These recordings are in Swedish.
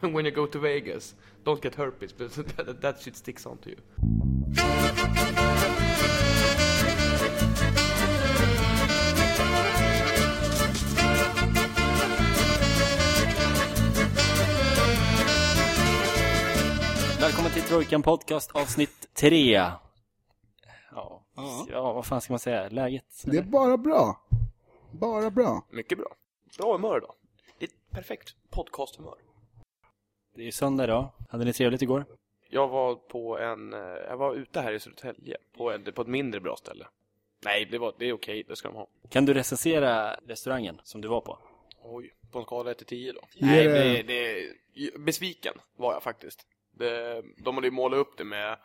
When you go to Vegas, don't get herpes, but that, that shit sticks onto you. Välkommen till Trojkan Podcast avsnitt 3. Ja. Ja. ja, vad fan ska man säga? Läget? Det är bara bra. Bara bra. Mycket bra. Bra humör idag. Det är ett perfekt podcasthumör. Det är ju söndag idag. Hade ni trevligt igår? Jag var på en, eh, jag var ute här i Södertälje på, en, på ett mindre bra ställe. Nej, det, var, det är okej, det ska de ha. Kan du recensera restaurangen som du var på? Oj, på en skala 1 till 10 då? Nej, det- det, det, besviken var jag faktiskt. Det, de hade ju målat upp det med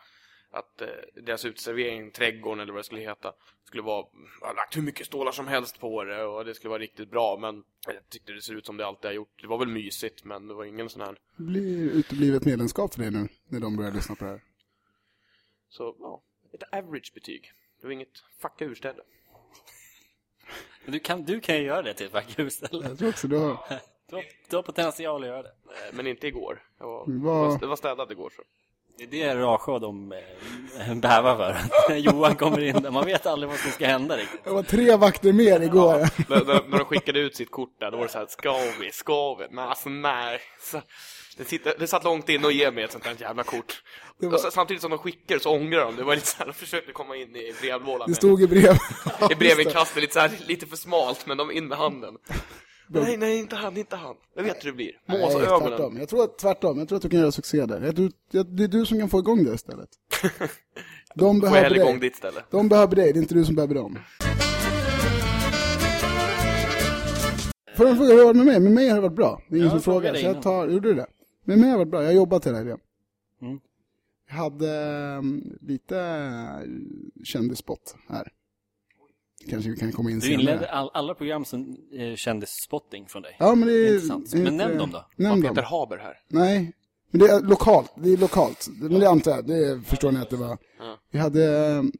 att eh, deras uteservering, trädgården eller vad det skulle heta, skulle vara, jag har lagt hur mycket stålar som helst på det och det skulle vara riktigt bra, men jag tyckte det ser ut som det alltid har gjort. Det var väl mysigt, men det var ingen sån här, Det blir uteblivet medlemskap för dig nu, när de börjar lyssna på det här. så ja, ett average betyg. Det var inget fucka ur-ställe. Du kan, du kan ju göra det till ett vackert Jag tror också du har... Du har, du har potential att göra det. Men inte igår. Jag var, det var städat igår så. Det är det Rasjö de eh, bävar för. Att Johan kommer in där. Man vet aldrig vad som ska hända riktigt. Det var tre vakter mer igår. när, när, när de skickade ut sitt kort där, då var det så här, ska vi, ska vi? Men alltså nej. Så, det, sitter, det satt långt in och ge mig ett sånt där jävla kort. Var- så, samtidigt som de skickade så ångrar de. Det var lite så här, de försökte komma in i brevlådan. Det stod i brev. I brevinkastet lite så här, lite för smalt, men de in med handen. Nej, nej, inte han, inte han. Jag vet hur det blir. Nej, Måsa tvärtom. ögonen. Jag tror att tvärtom. Jag tror att du kan göra succé där. Jag, det är du som kan få igång det istället. De behöver hellre igång dig. ditt ställe. De behöver dig, det är inte du som behöver dem. Får jag fråga hur det har varit med mig? Med mig har det varit bra. Det är ingen som frågar, så jag tar, gjorde du det? Med mig har det varit bra, jag har jobbat hela helgen. Mm. Jag hade um, lite uh, kändisspott här. Kanske vi kan komma in Du inledde senare. all, alla program som eh, kändes spotting från dig. Ja, men det är... Intressant. Men inte- nämn dem då. Nämn Peter dem. Haber här? Nej, men det är lokalt. Det är lokalt. Men det antar jag. Det förstår ni att det var. Ja. Vi hade... um,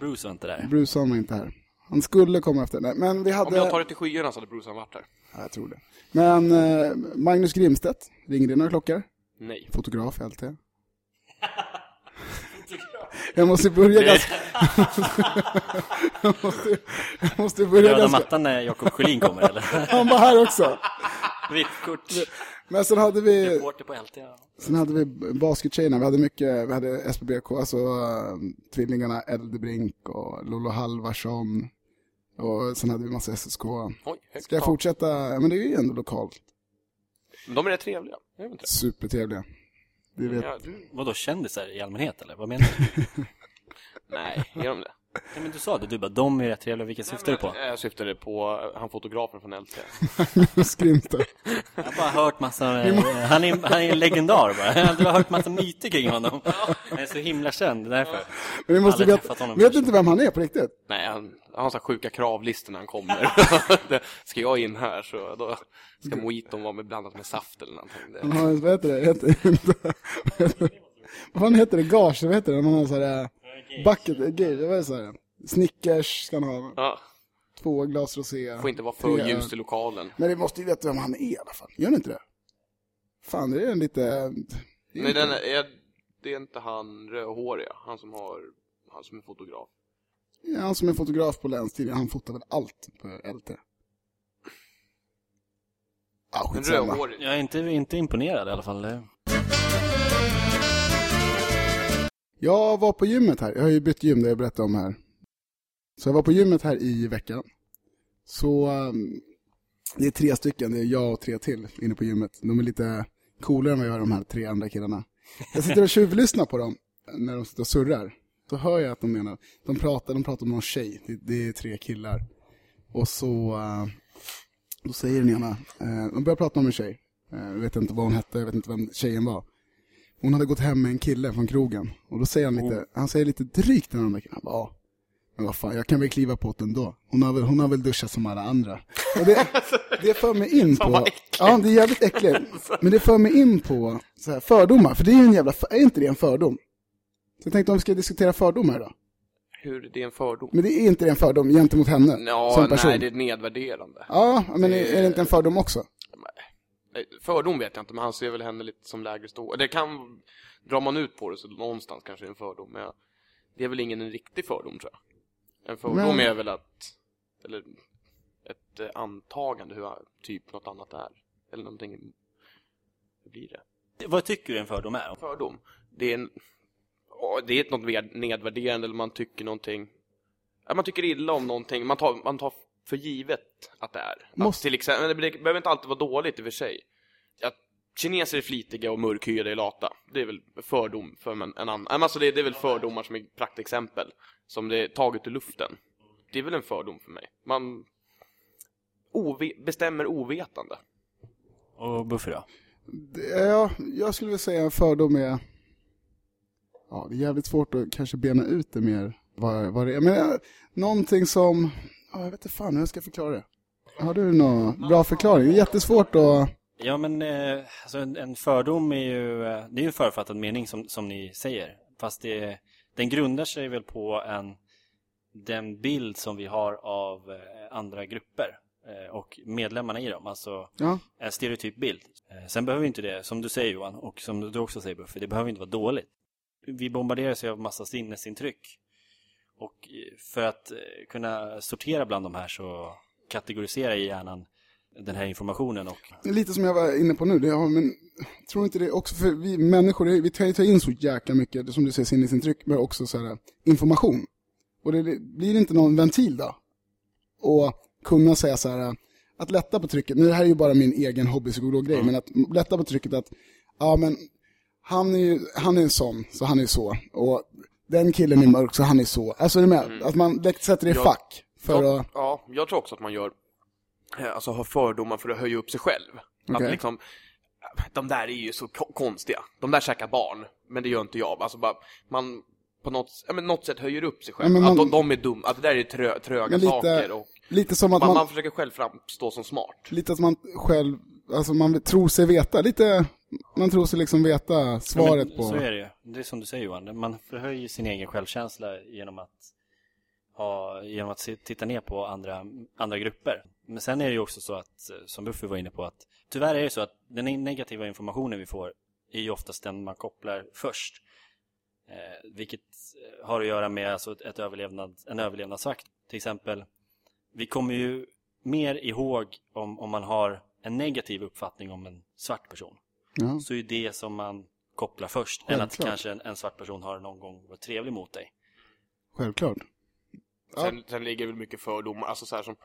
Bruce var inte där. Bruce var inte här. Han skulle komma efter. Nej, men vi hade... Om jag tar det till skyarna så hade Bruce varit här. Ja, jag tror det. Men eh, Magnus Grimstedt, ringer det några klockor? Nej. Fotograf, LT. Jag måste börja ganska... jag, måste, jag måste börja Röda ganska... mattan när Jakob Sjölin kommer eller? Han var här också. VIP-kort. Men sen hade vi, på LT. ja. sen hade vi baskettjejerna. Vi hade mycket, vi hade SPBK, alltså uh, tvillingarna Eldebrink och Lolo Halvarsson. Och sen hade vi massa SSK. Oj, Ska jag fortsätta? Ja, Men det är ju ändå lokalt. De är rätt trevliga. Supertrevliga. Du vet. Ja, du... Vadå, kändisar i allmänhet eller? Vad menar du? Nej, är de det? Nej, men du sa det, du bara, de är rätt trevliga, vilka syftar du på? Jag syftade på han fotografen från LT. Skrimta. Jag har bara hört massa, eh, han är, han är en legendar bara. Du har hört massa myter kring honom. Han är så himla känd, därför. Men vi måste veta, vet kanske. inte vem han är på riktigt? Nej, han, han har så sjuka kravlistor när han kommer. Ska jag in här så då ska mojiton vara med blandat med saft eller någonting. Han har, vad heter det? Heter, inte, vad fan heter det? Gage, vad heter det? Man har så här, bucket, är det så här? Snickers ska han ha, ja, två glas rosé. får inte vara för tre ljus öl. i lokalen. Men vi måste ju veta vem han är i alla fall. Gör ni inte det? Fan, det är en lite... det är Nej, inte- den är, det är inte han rödhåriga, han som har, han som är fotograf. Ja, han som är fotograf på Länstidningen, han fotar väl allt på LT. Ah, skitsamma. Jag är inte, inte imponerad i alla fall. Jag var på gymmet här. Jag har ju bytt gym, det jag berättade om här. Så jag var på gymmet här i veckan. Så um, det är tre stycken, det är jag och tre till inne på gymmet. De är lite coolare än vad jag är, de här tre andra killarna. Jag sitter och tjuvlyssnar på dem när de sitter och surrar. Så hör jag att de menar, de pratar, de pratar om någon tjej. Det, det är tre killar. Och så, uh, då säger den ena, uh, de börjar prata om en tjej. Uh, jag vet inte vad hon hette, jag vet inte vem tjejen var. Hon hade gått hem med en kille från krogen. Och då säger han lite, han säger lite drygt den andra killen. "Ja, men vad fan, jag kan väl kliva på det ändå. Hon har väl, hon har väl duschat som alla andra. Och det, det för mig in på... Ja, det är jävligt äckligt. Men det för mig in på så här, fördomar. För det är ju en jävla, är inte det en fördom? Så jag tänkte om vi ska diskutera fördomar idag. Hur det är en fördom. Men det är inte det en fördom gentemot henne som Ja, person? nej, det är nedvärderande. Ja, men är, är det inte en fördom också? Nej, fördom vet jag inte, men han ser väl henne lite som lägre stå. Det kan, drar man ut på det så någonstans kanske det är en fördom, men jag, det är väl ingen en riktig fördom tror jag. En fördom Men- är väl att, eller ett eh, antagande hur typ något annat är. Eller någonting, hur blir det? Vad tycker du en fördom är? fördom. Det är en, det är ett något nedvärderande eller man tycker någonting, man tycker illa om någonting, man tar, man tar för givet att det är. Att Måste- till exempel, men det behöver inte alltid vara dåligt i och för sig. Att kineser är flitiga och mörkhyade är lata, det är väl fördom för en, en annan, alltså det, det är väl fördomar som är praktexempel, som det är taget ur luften. Det är väl en fördom för mig. Man ove, bestämmer ovetande. Och Buffy då? Det- Ja, jag skulle vilja säga en fördom är... Ja, det är jävligt svårt att kanske bena ut det mer. Vad, vad det är. Men någonting som... Ja, jag vet inte fan hur jag ska förklara det. Har du någon bra förklaring? Det är jättesvårt att... Ja, men eh, alltså en, en fördom är ju, eh, det är ju en författad mening som, som ni säger. Fast det, den grundar sig väl på en, den bild som vi har av eh, andra grupper och medlemmarna i dem. Alltså Ja, en stereotyp bild. Sen behöver inte det, som du säger Johan, och som du också säger Buffy, det behöver inte vara dåligt. Vi bombarderas ju av massa sinnesintryck. Och eh, för att eh, kunna sortera bland de här så kategoriserar hjärnan den här informationen och lite som jag var inne på nu. Det har, men tror inte det också, för vi människor, vi tar ju in så jäkla mycket, som du säger, sinnesintryck, men också så här, information. Och det, det blir inte någon ventil då? Och kunna säga så här, att lätta på trycket, nu det här är ju bara min egen hobbypsykolog-grej, men att lätta på trycket att, ja men, han är ju, han är en sån, så han är så. Och den killen är mörk, så han är så. Alltså är du med? Att man sätter det i fack. För ja, att, ja, jag tror också att man gör, eh, alltså har fördomar för att höja upp sig själv. Okej. Att liksom, de där är ju så ko- konstiga. De där käkar barn, men det gör inte jag. Alltså bara, man på något, ja, men något sätt höjer upp sig själv. Ja, man- Att de, de är dumma, att det där är trö, tröga lite- saker. Och lite som att man, man, man försöker själv framstå som smart. lite att man själv, alltså man tror sig veta, lite, man tror sig liksom veta svaret men, på. Så är det ju. Det är som du säger Johan, man förhöjer sin egen självkänsla genom att, ha, genom att titta ner på andra, andra grupper. Men sen är det ju också så att, eh, som Buffy var inne på, att tyvärr är det så att den negativa informationen vi får är ju oftast den man kopplar först. Eh, vilket eh, har att göra med alltså ett, ett överlevnad, en överlevnadsvakt. Till exempel, vi kommer ju mer ihåg om, om man har en negativ uppfattning om en svart person Ja. så är det som man kopplar först än att kanske en, en svart person har någon gång varit trevlig mot dig. Självklart. Ja. Sen, sen ligger väl mycket fördomar, alltså så här som,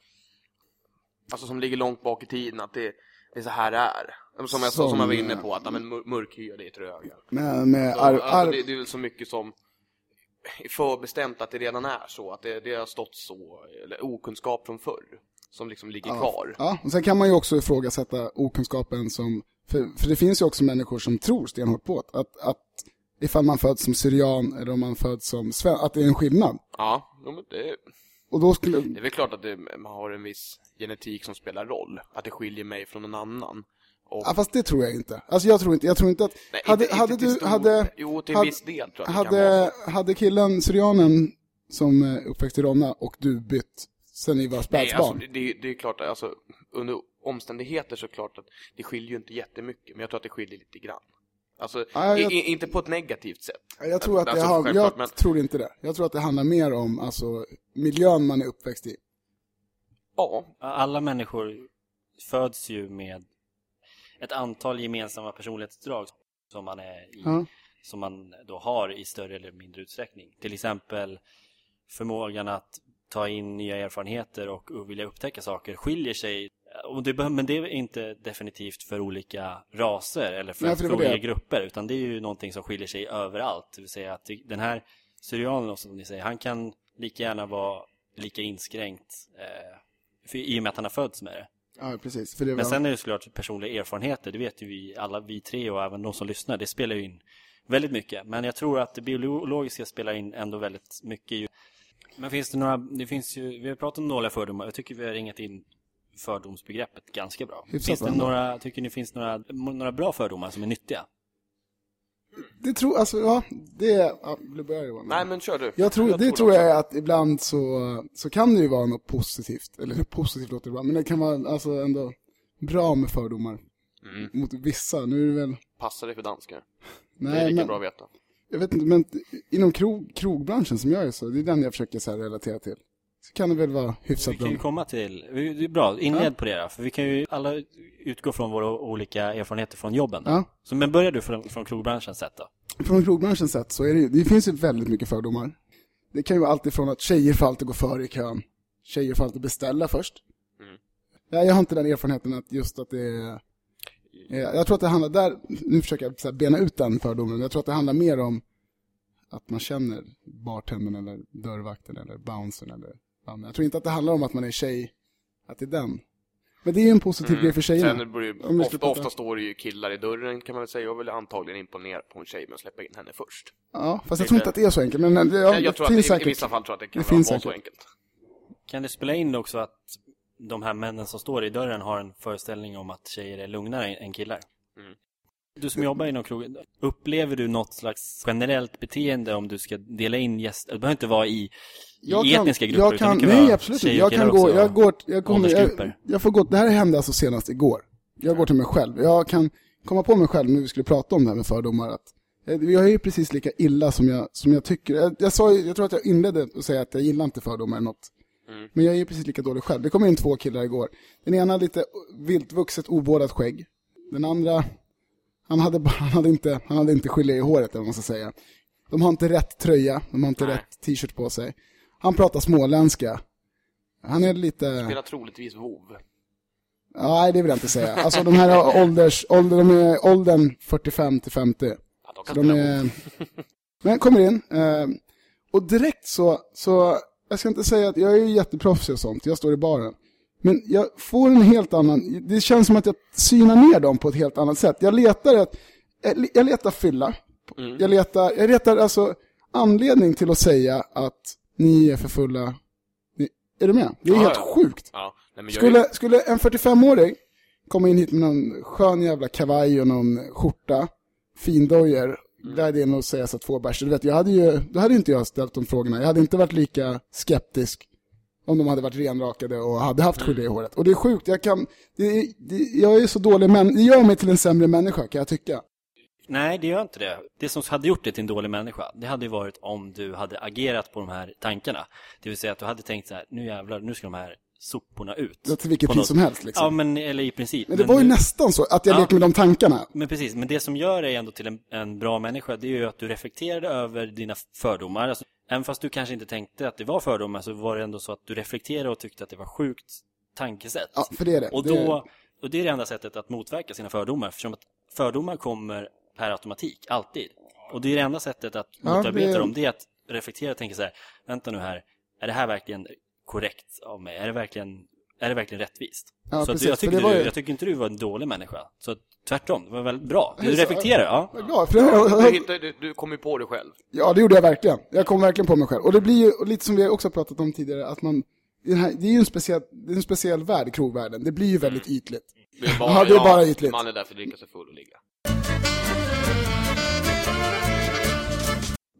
alltså som ligger långt bak i tiden, att det, det är så här det är. Som jag, som, som jag var inne på, att ja, men mör- mörkhyade är tröga. Med, med Så, ar, alltså, ar, det, det är väl så mycket som förbestämt att det redan är så, att det, det har stått så, eller okunskap från förr, som liksom ligger kvar. Ja, och sen kan man ju också ifrågasätta okunskapen som, för, för det finns ju också människor som tror stenhårt på att, att, ifall man föds som syrian eller om man föds som svensk, att det är en skillnad. Ja, men det, Och då skulle, det är väl klart att det, man har en viss genetik som spelar roll, att det skiljer mig från en annan. Och, ja fast det tror jag inte. Alltså jag tror inte, jag tror inte att, nej, hade, inte, hade inte du, stor, hade, Jo, till hade- viss del tror jag hade, hade killen, syrianen som eh, uppväxt i Ronna och du bytt sen ni var Nej, spädbarn? alltså, det, det är klart, alltså, under omständigheter så klart att det skiljer ju inte jättemycket, men jag tror att det skiljer lite grann. Alltså, Ja, jag- i, inte på ett negativt sätt. Jag tror att det Alltså, har, självklart, jag men- tror inte det. Jag tror att det handlar mer om alltså, miljön man är uppväxt i. Ja, Alla människor föds ju med ett antal gemensamma personlighetsdrag som man, är i, Ja. som man då har i större eller mindre utsträckning. Till exempel förmågan att ta in nya erfarenheter och vilja upptäcka saker skiljer sig. Och det, behöver- men det är inte definitivt för olika raser eller för, Nej, för för var det. olika grupper utan det är ju någonting som skiljer sig överallt. Det vill säga att den här syrianen som ni säger, han kan lika gärna vara lika inskränkt eh, för, i och med att han har fötts med det. Ja, precis. För det Men sen är det såklart personliga erfarenheter, det vet ju vi alla vi tre och även de som lyssnar, det spelar ju in väldigt mycket. Men jag tror att det biologiska spelar in ändå väldigt mycket. Men finns det några, det finns ju, vi har pratat om dåliga fördomar, jag tycker vi har ringat in fördomsbegreppet ganska bra. Hyfsat finns det ändå. några, tycker ni finns några, några bra fördomar som är nyttiga? det tror, alltså, ja, det ja, vill börja Johan? nej men kör du. Jag tror, det tror jag är att ibland så, så kan det ju vara något positivt, eller positivt låter det bra, men det kan vara alltså ändå bra med fördomar. Mm. mot vissa. Nu är det väl... Passar det för danskar? det är Nej, lika men, bra att veta. Jag vet inte, men inom krog, krogbranschen som jag är så, det är den jag försöker så relatera till. Så kan det väl vara hyfsat Vi kan bra. ju komma till, det är bra, inled Ja. på det då, för vi kan ju alla utgå från våra olika erfarenheter från jobben. då. Ja. Så men börjar du från, från krogbranschens sätt då? Från krogbranschens sätt så är det ju, det finns ju väldigt mycket fördomar. Det kan ju vara allt ifrån att tjejer får alltid gå före i kön. Tjejer får alltid beställa först. Mm. Ja, jag har inte den erfarenheten att just att det är... eh, Jag tror att det handlar där, nu försöker jag så här bena ut den fördomen, men jag tror att det handlar mer om att man känner bartendern eller dörrvakten eller bouncern eller vad Jag tror inte att det handlar om att man är tjej, att det är den. Men det är ju en positiv grej för tjejerna. Mm. Ska ofta, prata- ofta står det ju killar i dörren kan man väl säga och vill antagligen imponera på en tjej med att släppa in henne först. Ja, fast jag tror inte att det är så enkelt. Men det, ja, jag det tror att finns i, vissa fall tror jag att det kan Det vara, så enkelt. Kan det spela in också att de här männen som står i dörren har en föreställning om att tjejer är lugnare än killar? Mm. Du som jobbar inom krogen, upplever du något slags generellt beteende om du ska dela in gäster? Det behöver inte vara i, Jag i kan- etniska grupper, jag utan kan, det kan nej, absolut inte. Jag kan gå, jag går, jag kommer, jag, jag får gå, det här hände alltså senast igår. Jag går till mig själv. Jag kan komma på mig själv när vi skulle prata om det här med fördomar att eh, jag är ju precis lika illa som jag, som jag tycker. Jag, jag, sa, jag tror att jag inledde att säga att jag gillar inte fördomar eller något. Mm. Men jag är precis lika dålig själv. Det kom in två killar igår. Den ena lite viltvuxet ovårdat skägg. Den andra, han hade, bara, han hade inte, han hade inte gelé i håret eller vad man ska säga. De har inte rätt tröja, de har inte Nej. rätt t-shirt på sig. Han pratar småländska. Han är lite... Spelar troligtvis WoW. Nej, det vill jag inte säga. Alltså de här har ålders, ålder, de är åldern 45 till 50. Ja, de Så kan de är... Men kommer in. Eh, och direkt så, så, jag ska inte säga att jag är jätteproffsig och sånt, jag står i baren. Men jag får en helt annan, det känns som att jag synar ner dem på ett helt annat sätt. Jag letar ett, jag- letar fylla. Mm. Jag letar, jag letar alltså anledning till att säga att ni är för fulla. Ni, är du med? Det är Ja, helt ja. sjukt. Ja, nej, Skulle, är, skulle en 45-åring komma in hit med någon skön jävla kavaj och någon skjorta, findojor, in och säga så två bärs. Du vet, jag hade ju, då hade inte jag ställt de frågorna. Jag hade inte varit lika skeptisk om de hade varit renrakade och hade haft gelé i håret. Och det är sjukt, jag kan, det, det, jag är så dålig, men det gör mig till en sämre människa kan jag tycka. Nej, det gör inte det. Det som hade gjort dig till en dålig människa, det hade ju varit om du hade agerat på de här tankarna. Det vill säga att du hade tänkt så här, nu jävlar, nu ska de här soporna ut. Det till vilket pris något- som helst liksom. Ja, men eller i princip. men det var ju du- nästan så, att jag Ja. lekte med de tankarna. Men precis, men det som gör dig ändå till en, en bra människa, det är ju att du reflekterade över dina fördomar. Alltså, även fast du kanske inte tänkte att det var fördomar, så var det ändå så att du reflekterade och tyckte att det var sjukt tankesätt. Ja, för det är det. Och, det är, då, och det är det enda sättet att motverka sina fördomar, eftersom att fördomar kommer per automatik, alltid. Och det är det enda sättet att Ja, motarbeta det- dem, det är att reflektera och tänka så här, vänta nu här, är det här verkligen korrekt av mig? Är det verkligen, är det verkligen rättvist? Ja, så att precis, jag, tycker det var du, ju- jag tycker inte du var en dålig människa. Så att, tvärtom, det var väldigt bra. Du reflekterar, ja. jag glad, för det, du, du, du kom ju på det själv. Ja, det gjorde jag verkligen. Jag kom verkligen på mig själv. Och det blir ju, lite som vi också har pratat om tidigare, att man, det här, det är ju en speciell, det är en speciell värld, krogvärlden. Det blir ju väldigt Mm. ytligt. Det är Ja, det är bara ytligt. Man är där för att dricka sig full och ligga.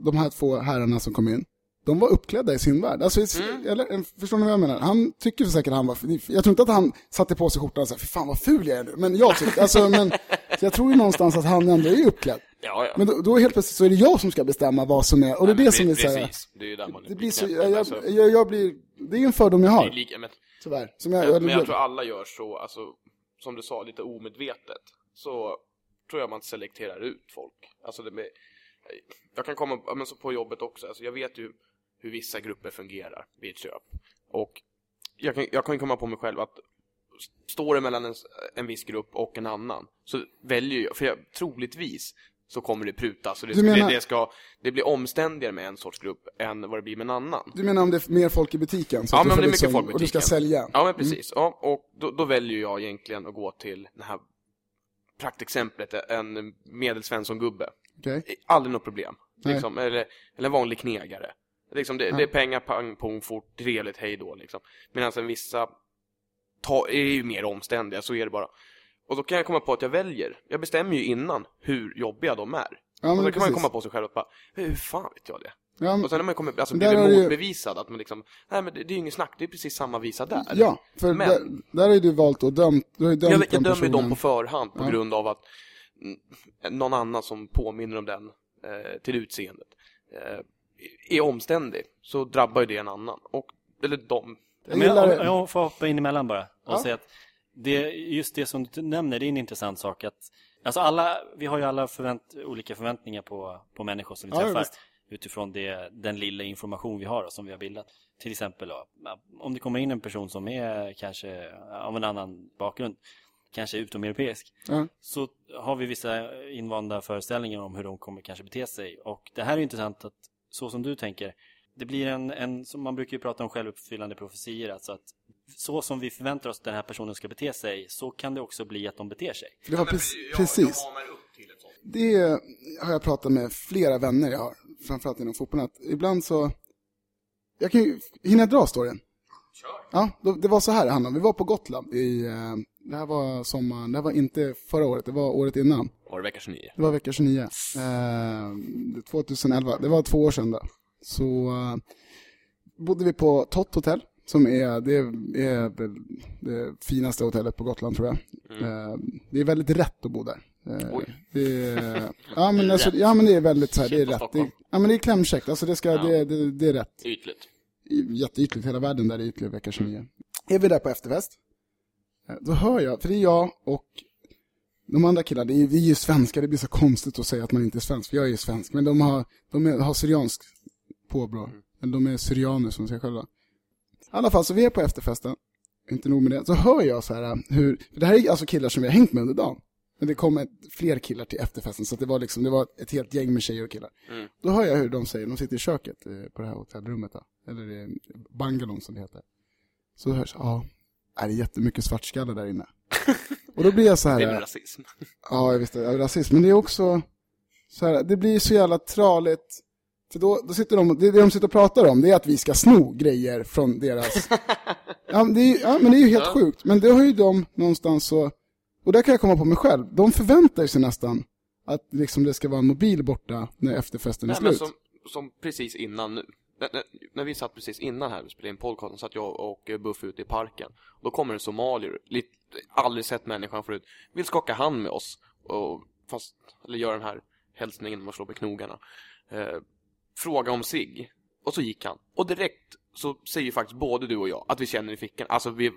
De här två herrarna som kom in, de var uppklädda i sin värld. Alltså, Mm. eller, förstår ni vad jag menar? Han tycker säkert han var, jag tror inte att han satte på sig skjortan och sa, fy fan vad ful jag är nu. Men jag tyckte, alltså, men, jag tror ju någonstans att han ändå är uppklädd. Ja, ja. Men då, då helt plötsligt så är det jag som ska bestämma vad som är, och det är Nej, det som pre- är så här, Precis, det man det blir så, jag, Alltså, jag, jag, blir, det är en fördom jag det har, lika, men, tyvärr. Som jag, men, jag, men jag tror alla gör så, alltså, som du sa, lite omedvetet. Så tror jag man selekterar ut folk. Alltså det med, jag kan komma, men så på jobbet också, alltså jag vet ju hur vissa grupper fungerar vid ett köp. Och jag kan, jag kan komma på mig själv att står det mellan en, en viss grupp och en annan så väljer jag, för jag, troligtvis så kommer det prutas och det, menar- det, det, ska, det blir omständigare med en sorts grupp än vad det blir med en annan. Du menar om det är mer folk i butiken? Så Ja, men om det är mycket liksom- folk i Och du ska butiken. sälja? Ja, men precis. Ja, och då, då väljer jag egentligen att gå till det här praktexemplet, en medelsvensson-gubbe. Okej. Aldrig något problem. Liksom, eller, eller en vanlig knegare. Liksom, det, Ja. det är pengar, pang, pong, fort, trevligt, hej då. Liksom. Medan en vissa ta, är ju mer omständiga, så är det bara. Och då kan jag komma på att jag väljer. Jag bestämmer ju innan hur jobbiga de är. Ja, och då kan man precis. komma på sig själv och bara, hur fan vet jag det? Ja, men, Och sen har man kommit, alltså blivit har du ju- motbevisad att man liksom, nej men det, det är ju inget snack, det är precis samma visa där. ja för Men- där, där har ju du valt att dömt, du har ju dömt jag, jag dömer ju dem på förhand på Ja. grund av att någon annan som påminner om den eh, till utseendet eh, är omständig, så drabbar ju det en annan. Och, eller dem. Jag Men jag, jag får hoppa in emellan bara och Ja. säga att det, just det som du nämner, det är en intressant sak att Alltså alla, vi har ju alla förvänt, olika förväntningar på, på människor som vi Ja, träffar visst. utifrån det, den lilla information vi har och som vi har bildat. Till exempel om det kommer in en person som är kanske av en annan bakgrund, kanske utomeuropeisk, Ja. så har vi vissa invanda föreställningar om hur de kommer kanske bete sig. Och det här är intressant att, så som du tänker, det blir en, en som man brukar ju prata om självuppfyllande profetier, alltså att så som vi förväntar oss att den här personen ska bete sig, så kan det också bli att de beter sig. För det var pre- precis. Det har jag pratat med flera vänner jag har, framförallt inom fotbollen, att ibland så... Jag kan ju, hinner jag dra storyn? Ja, det var så här det handlade. Vi var på Gotland i, eh, det här var sommaren, det här var inte förra året, det var året innan. Var det vecka 29? Det var vecka 29. Eh, 2011, det var två år sedan då. Så eh, bodde vi på Tott Hotel, som är det, är det finaste hotellet på Gotland tror jag. Eh, det är väldigt rätt att bo där. Eh, det är, ja, men alltså, ja men det är väldigt så här, det är rätt. Det, ja men det är klämkäckt, alltså det, ska, Ja. det, det, det är rätt. Ytligt. Jätteytligt, hela världen där är ytlig vecka 29. Är vi där på efterfest, eh, då hör jag, för det är jag och de andra killarna, vi är ju svenskar, det blir så konstigt att säga att man inte är svensk, för jag är ju svensk, men de har, de är, har syriansk påbrå. Eller de är syrianer som säger själva. I alla fall, så vi är på efterfesten, inte nog med det, så hör jag så här hur, för det här är alltså killar som vi har hängt med under dagen. Men det kom ett, fler killar till efterfesten, så det var liksom, det var ett helt gäng med tjejer och killar. Mm. Då hör jag hur de säger, de sitter i köket eh, på det här hotellrummet då, eller i bungalown som det heter. Så hörs, ja, är det är jättemycket svartskallar där inne. Och då blir jag så här, Det är rasism. Ja, jag visste, ja, rasism. Men det är också så här, det blir så jävla traligt. För då, då sitter de, det, det de sitter och pratar om, det är att vi ska sno grejer från deras... ja, men det är, ja, men det är ju helt Ja. sjukt. Men det har ju de någonstans så... Och där kan jag komma på mig själv. De förväntar sig nästan att liksom det ska vara en mobil borta när efterfesten är Nej, men slut. som, som precis innan nu. När, när, när vi satt precis innan här och spelade in podcasten satt jag och eh, Buff ute i parken. Då kommer en somalier, lite, aldrig sett människan förut, vill skaka hand med oss. Och, fast, eller göra den här hälsningen man slår med knogarna. Eh, fråga om sig Och så gick han. Och direkt så säger ju faktiskt både du och jag att vi känner i fickan. Alltså vi,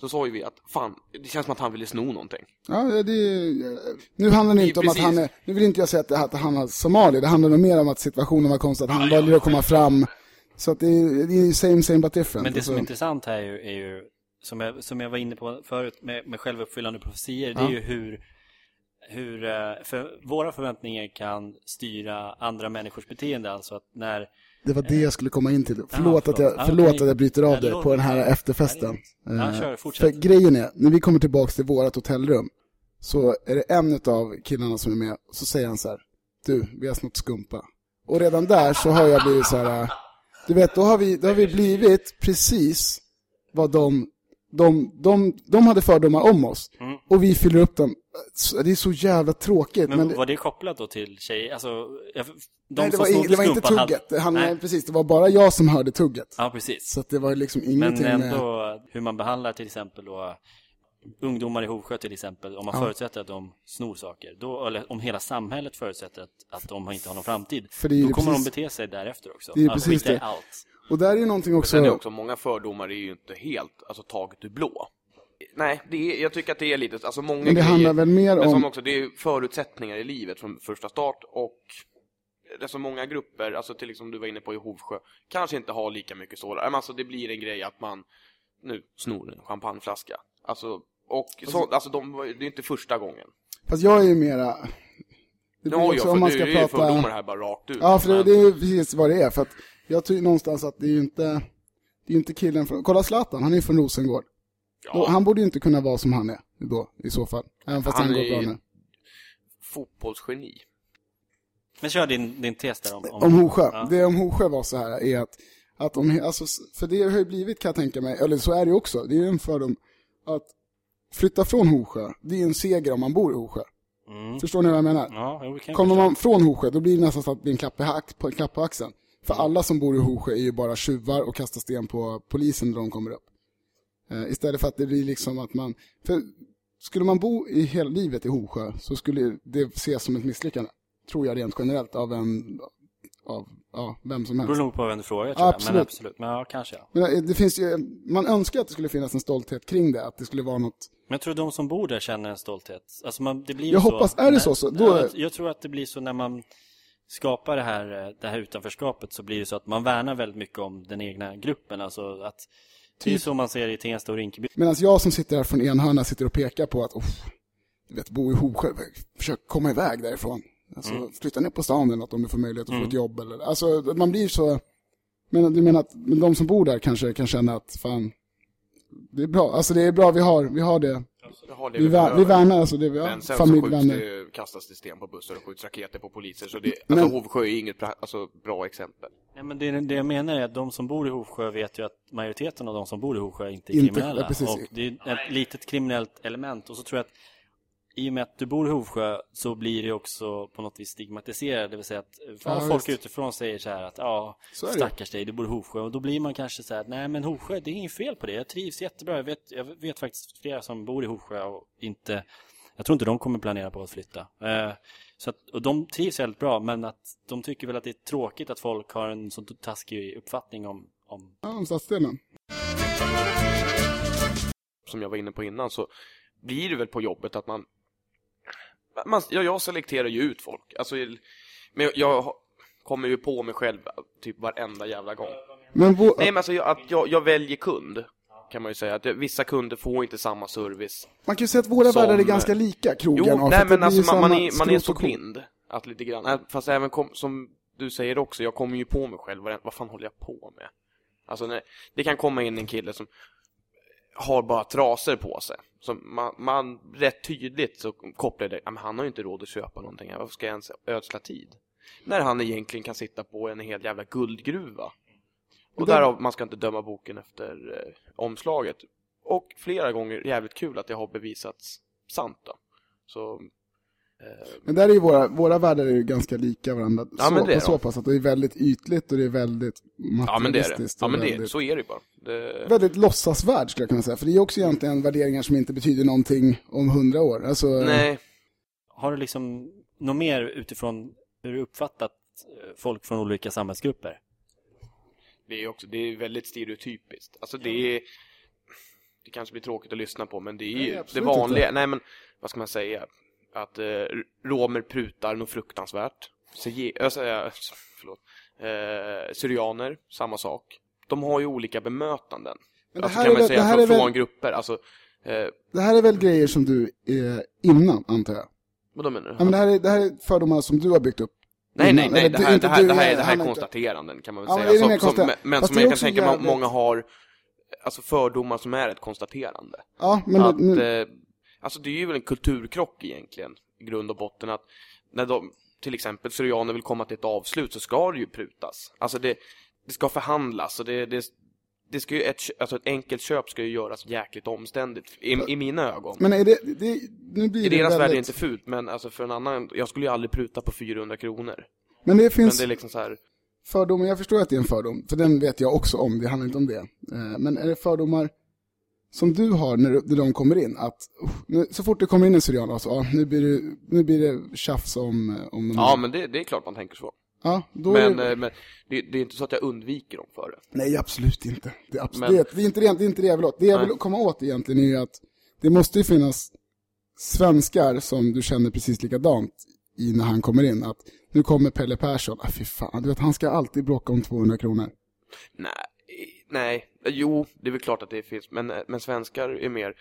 så sa ju vi att fan, det känns som att han ville sno någonting. Ja, det är, nu handlar det inte om att Precis. han är, nu vill inte jag säga att, det, att han var somalier, det handlar nog mer om att situationen var konstig, att han valde att komma fram. Så att det är, det är same same but different. Men det som är Alltså, intressant här är ju, är ju som, jag, som jag var inne på förut med, med självuppfyllande profetier, det är Ja. ju hur, hur eh, för våra förväntningar kan styra andra människors beteende. Alltså att när det var det jag skulle komma in till. Förlåt, förlåt. att, jag, Ja, förlåt okej. att jag bryter av Ja, dig på den här efterfesten. Ja, Eh, kör, fortsätt. För grejen är, när vi kommer tillbaka till vårt hotellrum så är det en av killarna som är med så säger han så här, du, vi har snott skumpa. Och redan där så har jag blivit så här, eh, du vet, då har vi, då har vi blivit precis vad de, de, de, de hade fördomar om oss. Mm. Och vi fyller upp dem. Det är så jävla tråkigt. Men, Men, var det kopplat då till tjejer? Alltså, de nej, det som var, snodde det var inte hade- tugget. Det, han, Nej. precis, det var bara jag som hörde tugget. Ja, precis. Så det var liksom Men ingenting med... ändå hur man behandlar till exempel då ungdomar i Hovsjö till exempel, om man Ja. förutsätter att de snor saker, då, eller om hela samhället förutsätter att, att de inte har någon framtid, då kommer precis- de bete sig därefter också. Det är Ja, precis det. allt. Och där är ju någonting också... Sen är också, många fördomar är ju inte helt, alltså taget ur blå. Nej, det är, jag tycker att det är lite, alltså många Men det handlar väl mer men som om... också, det är förutsättningar i livet från första start och det är så många grupper, alltså till liksom du var inne på i Hovsjö, kanske inte har lika mycket så. Men alltså det blir en grej att man nu snor en champagneflaska. Alltså, och så, alltså de, det är inte första gången. Fast jag är ju mera... Det Nu blir har också jag, om man för ska du är ju prata... fördomar här bara rakt ut. Ja, för det, men- det är ju precis vad det är. För att jag tycker någonstans att det är ju inte... Det är ju inte killen från... Kolla Zlatan, han är ju från Rosengård. Då, ja, han borde ju inte kunna vara som han är då, i så fall. Även fast han, Han går är- bra nu. fotbollsgeni. Men kör din, din tes där om... Om Hovsjö. Ja. Det om Hovsjö var så här är att, att om, alltså, för det har ju blivit kan jag tänka mig, eller så är det ju också, det är ju en fördom att flytta från Hovsjö, det är en seger om man bor i Hovsjö. Mm. Förstår ni vad jag menar? Ja, kan Kommer man från Hovsjö, då blir det nästan så att det blir en klapp, på, hack- på, en klapp på axeln. För alla som bor i Hovsjö är ju bara tjuvar och kastar sten på polisen när de kommer upp. Eh, istället för att det blir liksom att man... För skulle man bo i hela livet i Hovsjö så skulle det ses som ett misslyckande. Tror jag rent generellt av en... Av ja, vem som Det beror helst. nog på vem du frågar tror jag. Absolut. Men absolut. Men ja, kanske ja. Men eh, det finns ju, man önskar att det skulle finnas en stolthet kring det. Att det skulle vara något... Men jag tror de som bor där känner en stolthet. Alltså man, det blir Jag så, hoppas- är det när- så, så då- Ja, jag, jag tror att det blir så när man skapar det här, eh, det här utanförskapet så blir det så att man värnar väldigt mycket om den egna gruppen. Alltså att det är Typ. så man ser i Tensta och Rinkeby. Medan jag som sitter här från enhörna sitter och pekar på att, oh, du vet, bo i Hovsjö, försök komma iväg därifrån. Alltså, Mm. flytta ner på stan eller något om du får möjlighet att få ett jobb eller, alltså, man blir så, men du menar att men de som bor där kanske kan känna att, fan, det är bra, alltså det är bra vi har, vi har det, har det vi, vär, behöver. vi värnar alltså det vi har, Men sen familj, så skjuts det, kastas det sten på bussar och skjuts raketer på poliser. Så det, Men- alltså Hovsjö är inget pra- alltså, bra exempel. Nej, men det, det jag menar är att de som bor i Hovsjö vet ju att majoriteten av de som bor i Hovsjö inte är Inte- kriminella. ja, precis. och det är ett litet kriminellt element. Och så tror jag att i och med att du bor i Hovsjö så blir det också på något vis stigmatiserad. Det vill säga att Ja, folk visst. utifrån säger så här att ja, stackars dig, du bor i Hovsjö. Och då blir man kanske så här, nej men Hovsjö, det är inget fel på det. Jag trivs jättebra. Jag vet, jag vet faktiskt flera som bor i Hovsjö och inte jag tror inte de kommer planera på att flytta. Eh, så att, och de trivs väldigt bra, men att de tycker väl att det är tråkigt att folk har en så taskig uppfattning om, om Ja, om stadsdelen. Som jag var inne på innan så blir det väl på jobbet att man... man ja, jag selekterar ju ut folk. Alltså, men jag, kommer ju på mig själv typ varenda jävla gång. Men Nej men alltså jag, att jag, jag väljer kund. Kan man ju säga. Att vissa kunder får inte samma service. man kan ju säga att våra Som- världar är ganska lika, krogen. Jo, och nej men alltså man, man, är, man är så blind. Att lite grann. Äh, Fast även kom, som du säger också, jag kommer ju på mig själv. Vad, vad fan håller jag på med? Alltså när, det kan komma in en kille som har bara trasor på sig. Som man, man rätt tydligt så kopplar det, "Ja, men han har ju inte råd att köpa någonting här. Varför ska jag ens ödsla tid? När han egentligen kan sitta på en hel jävla guldgruva. Och Det- därav, man ska inte döma boken efter eh, omslaget. Och flera gånger jävligt kul att det har bevisats sant då. Så... Eh, Men där är ju våra, våra världar är ju ganska lika varandra. Ja, så, men det är på så pass att det är väldigt ytligt och det är väldigt ja men det är det. materialistiskt. Ja men det, väldigt, så är det ju bara. Det, väldigt låtsasvärld skulle jag kunna säga. För det är också egentligen värderingar som inte betyder någonting om hundra år. Alltså, nej, Har du liksom något mer utifrån hur du uppfattat eh, folk från olika samhällsgrupper? det är också, det är väldigt stereotypiskt. Alltså det är... Det kanske blir tråkigt att lyssna på men det är Nej, ju det vanliga, inte. nej men vad ska man säga? Att eh, romer prutar något fruktansvärt. Jag säger, förlåt. Eh, syrianer, samma sak. De har ju olika bemötanden. Men det alltså här kan är man väl- säga det här från, är väl- från grupper. Alltså, eh, Det här är väl grejer som du är innan, antar jag? vad menar du? Ja, men det, här är, det här är fördomar som du har byggt upp. Nej, nej, nej, det här, det här, det här, är- det här är konstateranden kan man väl Ja, men säga. det mer Som, som, men som det jag kan tänka jävligt- många har, alltså fördomar som är ett konstaterande. Ja, men att, nu, eh, alltså det är ju väl en kulturkrock egentligen, i grund och botten att när de, till exempel syrianer vill komma till ett avslut så ska det ju prutas. Alltså det, det ska förhandlas och det, det, det ska ju ett, alltså ett enkelt köp ska ju göras jäkligt omständigt, i, i mina ögon. men är det, det, nu blir I det deras värld är det inte fult, men alltså för en annan, jag skulle ju aldrig pruta på 400 kronor. Men det Men finns det är liksom så här, fördomar, jag förstår att det är en fördom, för den vet jag också om, det handlar inte om det. Eh, Men är det fördomar som du har när, de kommer in? Att så fort det kommer in en syrian, alltså, ja, nu, blir det, nu blir det tjafs om, om de ja men det, det är klart man tänker så. ja, då är Men, det, eh, men det, det är inte så att jag undviker dem för det. Nej, absolut inte. Det är, absolut, Men- det, det, är inte det, är inte det jag vill åt. Det jag Nej. vill komma åt egentligen är att det måste ju finnas svenskar som du känner precis likadant i när han kommer in. Att nu kommer Pelle Persson, ah, fy fan, du vet han ska alltid bråka om 200 kronor. Nej, nej, jo, det är väl klart att det finns, men, men svenskar är mer,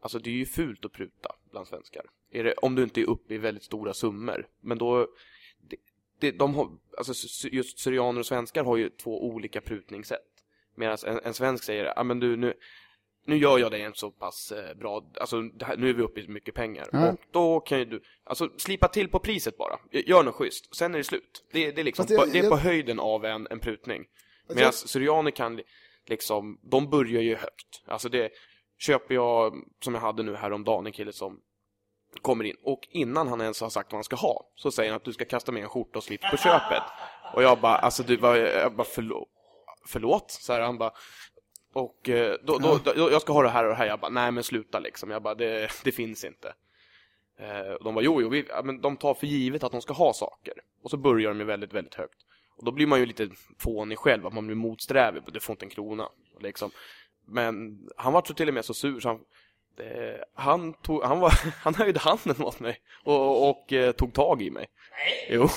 alltså det är ju fult att pruta bland svenskar. Är det, om du inte är uppe i väldigt stora summor. Men då, det, det, de har, alltså just syrianer och svenskar har ju två olika prutningssätt. Medan en, en svensk säger, ja ah, men du nu, nu gör jag dig en så pass eh, bra, alltså det här, nu är vi uppe i mycket pengar. Ja. Och då kan ju du, alltså slipa till på priset bara. Gör något schysst, sen är det slut. Det, det är liksom, på, det är på höjden av en, en prutning. Medan syrianer kan liksom, de börjar ju högt. Alltså det köper jag, som jag hade nu häromdagen, en kille som kommer in och innan han ens har sagt vad han ska ha så säger han att du ska kasta med en skjorta och slips på köpet. Och jag bara, alltså du, var, jag bara förlåt, förlåt? Så här, han bara, och eh, då, då, då, jag ska ha det här och det här. Jag bara, nej men sluta liksom. Jag bara, det, det finns inte. Eh, och de bara, jo, jo, vi, men de tar för givet att de ska ha saker. Och så börjar de ju väldigt, väldigt högt. Och då blir man ju lite fånig själv, att man blir motsträvig, du får inte en krona. Liksom. Men han var så till och med så sur så han, eh, han, tog, han, var, han höjde handen åt mig och, och eh, tog tag i mig. Nej. Jo,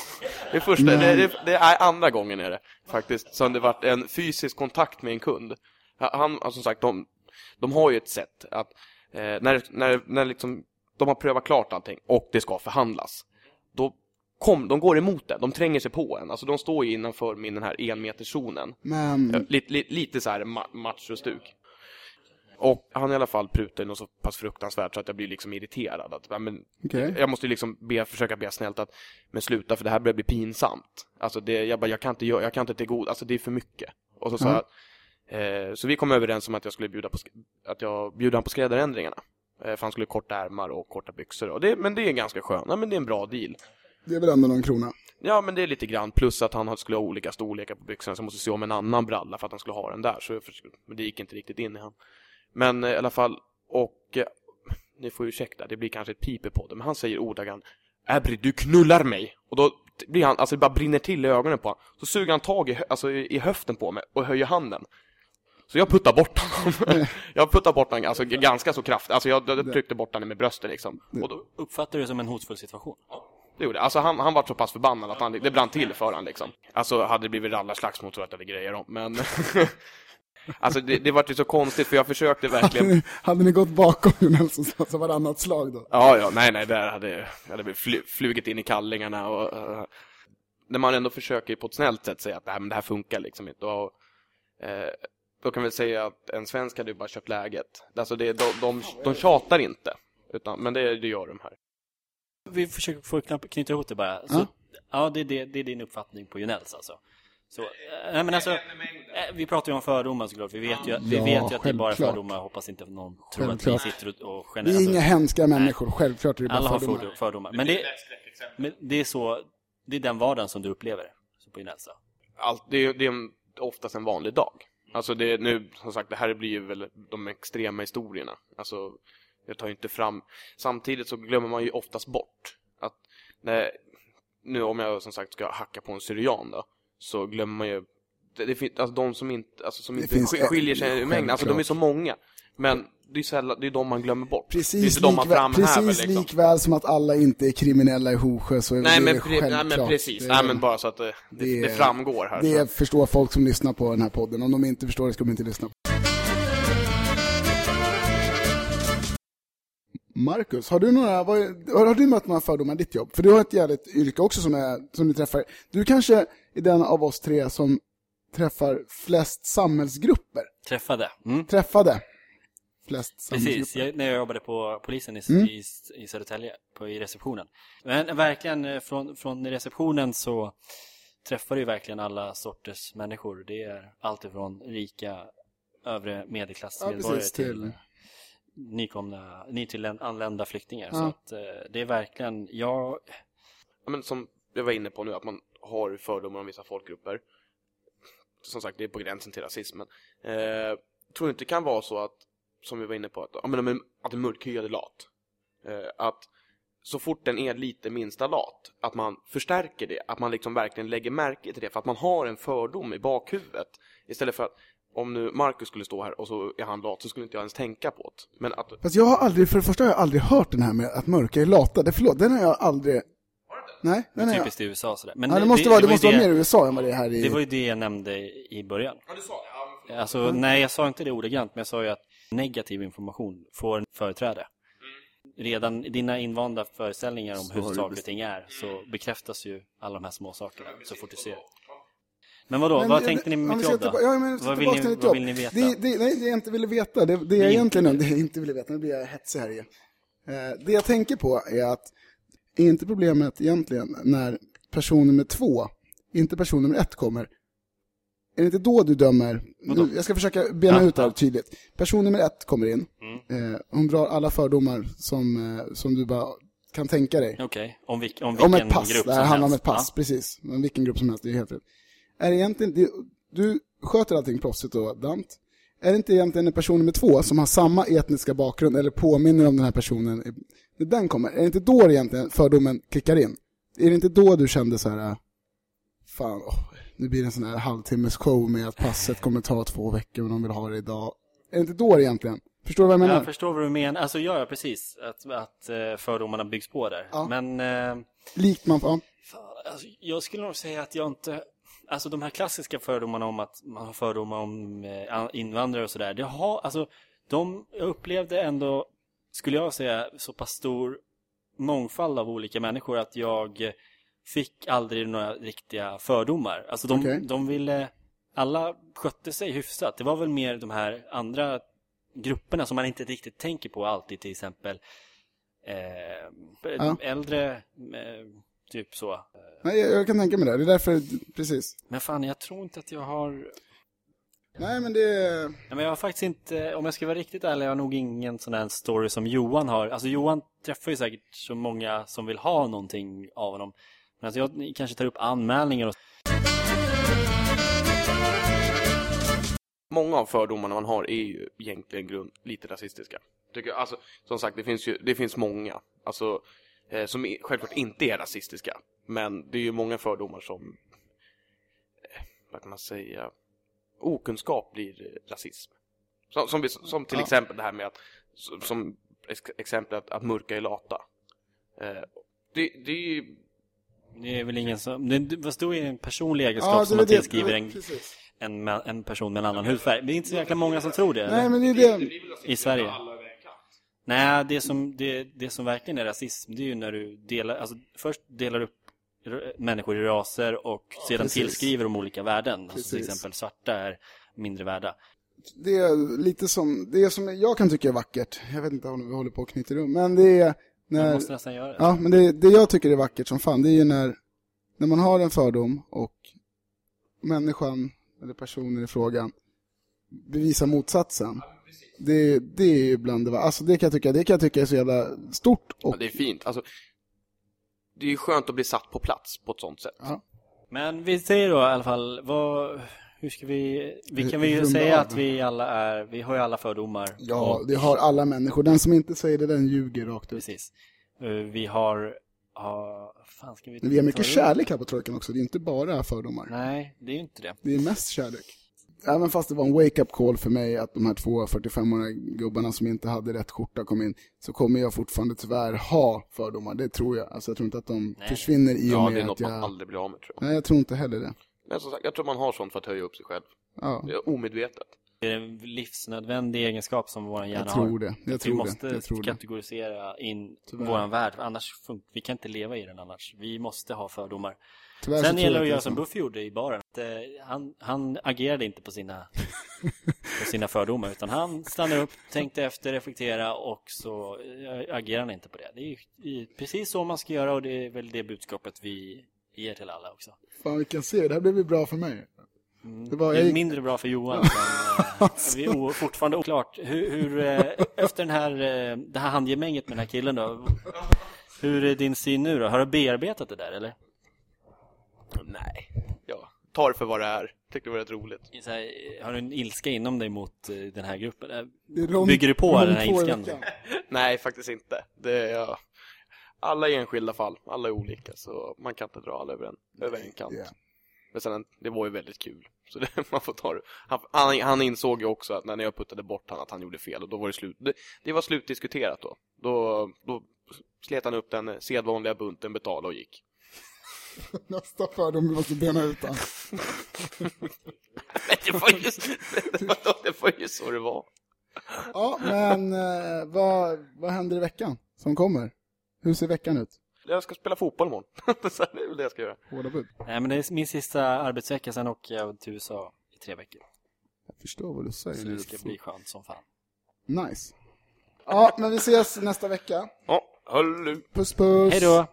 det är, första, det, det, det, är andra gången är det faktiskt som det varit en fysisk kontakt med en kund. Han, alltså, som sagt, de, de har ju ett sätt att eh, när, när, när liksom, de har prövat klart allting och det ska förhandlas, kom, de går emot det, de tränger sig på en. Alltså de står ju innanför min den här enmeterszonen. Men... Lite, lite, lite så här ma machostuk. Och han i alla fall prutar något så pass fruktansvärt så att jag blir liksom irriterad. Att, men, okay. Jag måste liksom be, försöka be snällt att men sluta för det här börjar bli pinsamt. Alltså det, jag bara, jag kan inte, jag kan inte till god, alltså det är för mycket. Och så mm. jag, eh, så vi kom överens om att jag skulle bjuda på, att jag bjuder han på skräddarändringarna. Eh, för han skulle korta ärmar och korta byxor. Och det, men det är ganska skönt, ja, men det är en bra deal. Det är väl ändå någon krona? Ja, men det är lite grann. Plus att han skulle ha olika storlekar på byxorna, så måste se om en annan bralla för att han skulle ha den där. Så men det gick inte riktigt in i han. Men eh, i alla fall, och eh, ni får ursäkta, det blir kanske ett piper på det, men han säger ordagrant Abri, du knullar mig! Och då blir han, alltså det bara brinner till i ögonen på honom. Så suger han tag i, alltså, i höften på mig och höjer handen. Så jag puttar bort honom. jag puttar bort honom alltså, ganska så kraftigt. Alltså jag, jag tryckte bort honom med bröstet liksom. Och då uppfattar du det som en hotfull situation? Det gjorde Alltså han, han var så pass förbannad att han, det brann till för honom liksom. Alltså hade det blivit rallarslagsmål jag att det hade grejer om, men... alltså det, det var ju så konstigt för jag försökte verkligen... hade ni gått bakom Nelson så, så varannat slag då? Ja, ja, nej, nej, där hade jag hade fly, flugit in i kallingarna och... Uh, när man ändå försöker på ett snällt sätt säga att här, men det här funkar liksom inte. Och, uh, då kan vi säga att en svensk hade ju bara köpt läget. Alltså det, de, de, de tjatar inte, utan, men det, det gör de här. Vi försöker få knyta ihop det bara. Så, ja, det, det, det är din uppfattning på Junells alltså. Så, äh, men alltså, äh, vi pratar ju om fördomar såklart. Vi vet ju, vi ja, vet ju att det är bara fördomar. Hoppas inte någon tror självklart. att vi sitter och generellt... Vi är inga hemska människor, självklart är det bara Alla fördomar. har fördomar. Men det, men det är så, det är den vardagen som du upplever så på Junells Allt, det, är, det är oftast en vanlig dag. Alltså det, nu, som sagt, det här blir ju väl de extrema historierna. Alltså, jag tar inte fram... Samtidigt så glömmer man ju oftast bort att när, nu om jag som sagt ska hacka på en syrian då, så glömmer man ju det, det finns, alltså de som inte, alltså som inte skiljer sig i mängden, alltså de är så många. Men det är, sällan, det är de man glömmer bort. Precis, det är de man precis liksom. likväl som att alla inte är kriminella i Hovsjö så är nej, det men, självklart. Nej men precis, det, nej men bara så att det, det, det framgår här. Det så. förstår folk som lyssnar på den här podden. Om de inte förstår det ska de inte lyssna på. Marcus, har du några, vad, har du mött några fördomar i ditt jobb? För du har ett jävligt yrke också som, är, som du träffar. Du kanske är den av oss tre som träffar flest samhällsgrupper. Träffade. Mm. Träffade. Flest Precis, jag, när jag jobbade på polisen i, mm. i, i Södertälje, på, i receptionen. Men verkligen, eh, från, från receptionen så träffar du verkligen alla sorters människor. Det är alltifrån rika övre medelklassmedborgare ja, till nykomna, nytillanlända flyktingar. Ja. Så att eh, det är verkligen, jag... Ja, men som jag var inne på nu, att man har fördomar om vissa folkgrupper. Som sagt, det är på gränsen till rasismen. Eh, tror inte det kan vara så att, som vi var inne på, att, ja, men, att en mörkhyad är lat. Eh, att så fort den är lite minsta lat, att man förstärker det, att man liksom verkligen lägger märke till det, för att man har en fördom i bakhuvudet. Istället för att om nu Marcus skulle stå här och så är han lat så skulle inte jag ens tänka på det. Men att... Fast jag har aldrig, för det första har jag aldrig hört den här med att mörka är lata. Det, förlåt, den har jag aldrig... Nej, den är Typiskt i USA sådär. Men ja, det måste, det, vara, det, det måste vara mer i USA än vad det är här i... Det var ju det jag nämnde i början. Ja, du sa det? Ja, alltså, mm. nej, jag sa inte det ordagrant, men jag sa ju att negativ information får företräde. Mm. Redan dina invanda föreställningar om hur saker och ting är så bekräftas ju alla de här små sakerna så fort du ser men vadå, men, vad det, tänkte ni med mitt jobb då? Ja, men, vad, vill ni, vad vill ni veta? Det, det, nej, det jag inte ville veta, det, det jag egentligen det jag inte ville veta, nu blir jag hetsig här igen. Eh, det jag tänker på är att, är inte problemet egentligen när person nummer två, inte person nummer ett kommer, är det inte då du dömer? Nu, jag ska försöka bena ja, ut det här tydligt. Person nummer ett kommer in, mm. eh, hon drar alla fördomar som, eh, som du bara kan tänka dig. Okej, om, vilk, om Om vilken ett pass, grupp det som här handlar om helst. ett pass, precis. Men vilken grupp som helst, det är helt rätt. Är det egentligen, du sköter allting proffsigt då, Dant. Är det inte egentligen en person nummer två som har samma etniska bakgrund eller påminner om den här personen? När den kommer, är det inte då egentligen fördomen klickar in? Är det inte då du kände så här, fan, åh, nu blir det en sån här halvtimmes show med att passet kommer ta två veckor men de vill ha det idag. Är det inte då egentligen? Förstår du vad jag Ja. menar? Jag förstår vad du menar. Alltså, ja, ja precis. Att, att eh, fördomarna byggs på där. Ja. Men... Eh, Likt man, ja. Fan, alltså, jag skulle nog säga att jag inte... Alltså de här klassiska fördomarna om att man har fördomar om eh, invandrare och sådär. Det har, alltså, de upplevde ändå, skulle jag säga, så pass stor mångfald av olika människor att jag fick aldrig några riktiga fördomar. Alltså de, Okej. de ville... Alla skötte sig hyfsat. Det var väl mer de här andra grupperna som man inte riktigt tänker på alltid, till exempel eh, Ja. äldre, eh, typ så. Nej, jag, jag kan tänka mig det. Det är därför, precis. Men fan, jag tror inte att jag har... Nej, men det... Nej, men jag har faktiskt inte, om jag ska vara riktigt ärlig, jag har nog ingen sån här story som Johan har. Alltså Johan träffar ju säkert så många som vill ha någonting av honom. Men alltså jag kanske tar upp anmälningar och... Många av fördomarna man har är ju egentligen grund, lite rasistiska. Tycker jag. Alltså, som sagt, det finns ju det finns många. Alltså, eh, som är, självklart inte är rasistiska. Men det är ju många fördomar som, eh, vad kan man säga, okunskap blir rasism. Som, som, som till Ja. exempel det här med att, som, som ex- exempel att, att mörka är lata. Eh, det, det är ju Det är väl ingen som... Det, det vad står i en personlig egenskap Ja, det som är man det- tillskriver ja, en, en, en person med en annan hudfärg. Det är inte så jäkla många som tror det. Nej, eller? men det är det. I Sverige. Nej, det som, det, det som verkligen är rasism, det är ju när du delar, alltså först delar upp människor i raser och sedan precis. tillskriver de olika värden. Alltså till exempel svarta är mindre värda. Det är lite som, det är som jag kan tycka är vackert. Jag vet inte om vi håller på att knyta rum, men det är Man när, måste nästan göra det. ja, men det, det jag tycker är vackert som fan, det är ju när, när man har en fördom och människan, eller personen i frågan, bevisar motsatsen. Det, det är ju bland det, va- alltså det kan jag tycka, det kan jag tycka är så jävla stort och, Ja, det är fint. Alltså, det är ju skönt att bli satt på plats på ett sånt sätt. ja, Men vi säger då i alla fall, vad, hur ska vi, vi kan vi ju Runda säga av. att vi alla är, vi har ju alla fördomar. ja, Och- det har alla människor. Den som inte säger det, den ljuger rakt ut. Precis. Eh, Vi har, ja, fan ska vi Men vi har mycket kärlek här på Trojkan också, det är inte bara fördomar. Nej, det är ju inte det. Det är mest kärlek. Även fast det var en wake-up call för mig att de här två 45-åriga gubbarna som inte hade rätt skjorta kom in, så kommer jag fortfarande tyvärr ha fördomar. Det tror jag. Alltså jag tror inte att de Nej. försvinner i och Ja, med det är att något man jag... aldrig blir av med tror jag. Nej, jag tror inte heller det. Men som sagt, jag tror man har sånt för att höja upp sig själv. Ja, Det är omedvetet. Det är en livsnödvändig egenskap som vår hjärna jag tror har. det. Jag vi tror måste det. Jag tror det. kategorisera in Tyvärr. våran värld, annars vi kan inte leva i den annars. Vi måste ha fördomar. Tyvärr Sen gäller det att göra som Buffy gjorde i baren. Eh, han, han agerade inte på sina, på sina fördomar, utan han stannade upp, tänkte efter, reflektera och så eh, agerade han inte på det. Det är precis så man ska göra och det är väl det budskapet vi ger till alla också. Fan, vi kan se. Det här blev ju bra för mig. Mm. Det var- det jag är mindre bra för Johan. Men, eh, vi är fortfarande oklart. Hur, hur eh, efter den här, eh, det här handgemänget med den här killen då? Hur är din syn nu då? Har du bearbetat det där eller? Nej. Ja, ta det för vad det är. Tyckte det var rätt roligt. Så här, har du en ilska inom dig mot den här gruppen? Det rond- Bygger du på den här ilskan? Nej, faktiskt inte. Det är, alla enskilda fall. Alla är olika, så man kan inte dra alla över en, över en kant. Ja. Men sen, det var ju väldigt kul. Så det, man får ta det. Han, han, han insåg ju också att när jag puttade bort han att han gjorde fel och då var det slut. Det, det var slutdiskuterat då. Då, då slet han upp den sedvanliga bunten, betalade och gick. Nästa fördom, vi måste bena ut den. Men det var ju, det var ju så det var. Ja, men eh, vad, vad händer i veckan som kommer? Hur ser veckan ut? Jag ska spela fotboll imorgon. så det är väl det jag ska göra. Hårda bud. Nej men det är min sista arbetsvecka, sen åker jag till USA i tre veckor. Jag förstår vad du säger. Så det ska bli skönt som fan. Nice. Ja, men vi ses nästa vecka. Ja, höll nu. Puss puss. Hej då!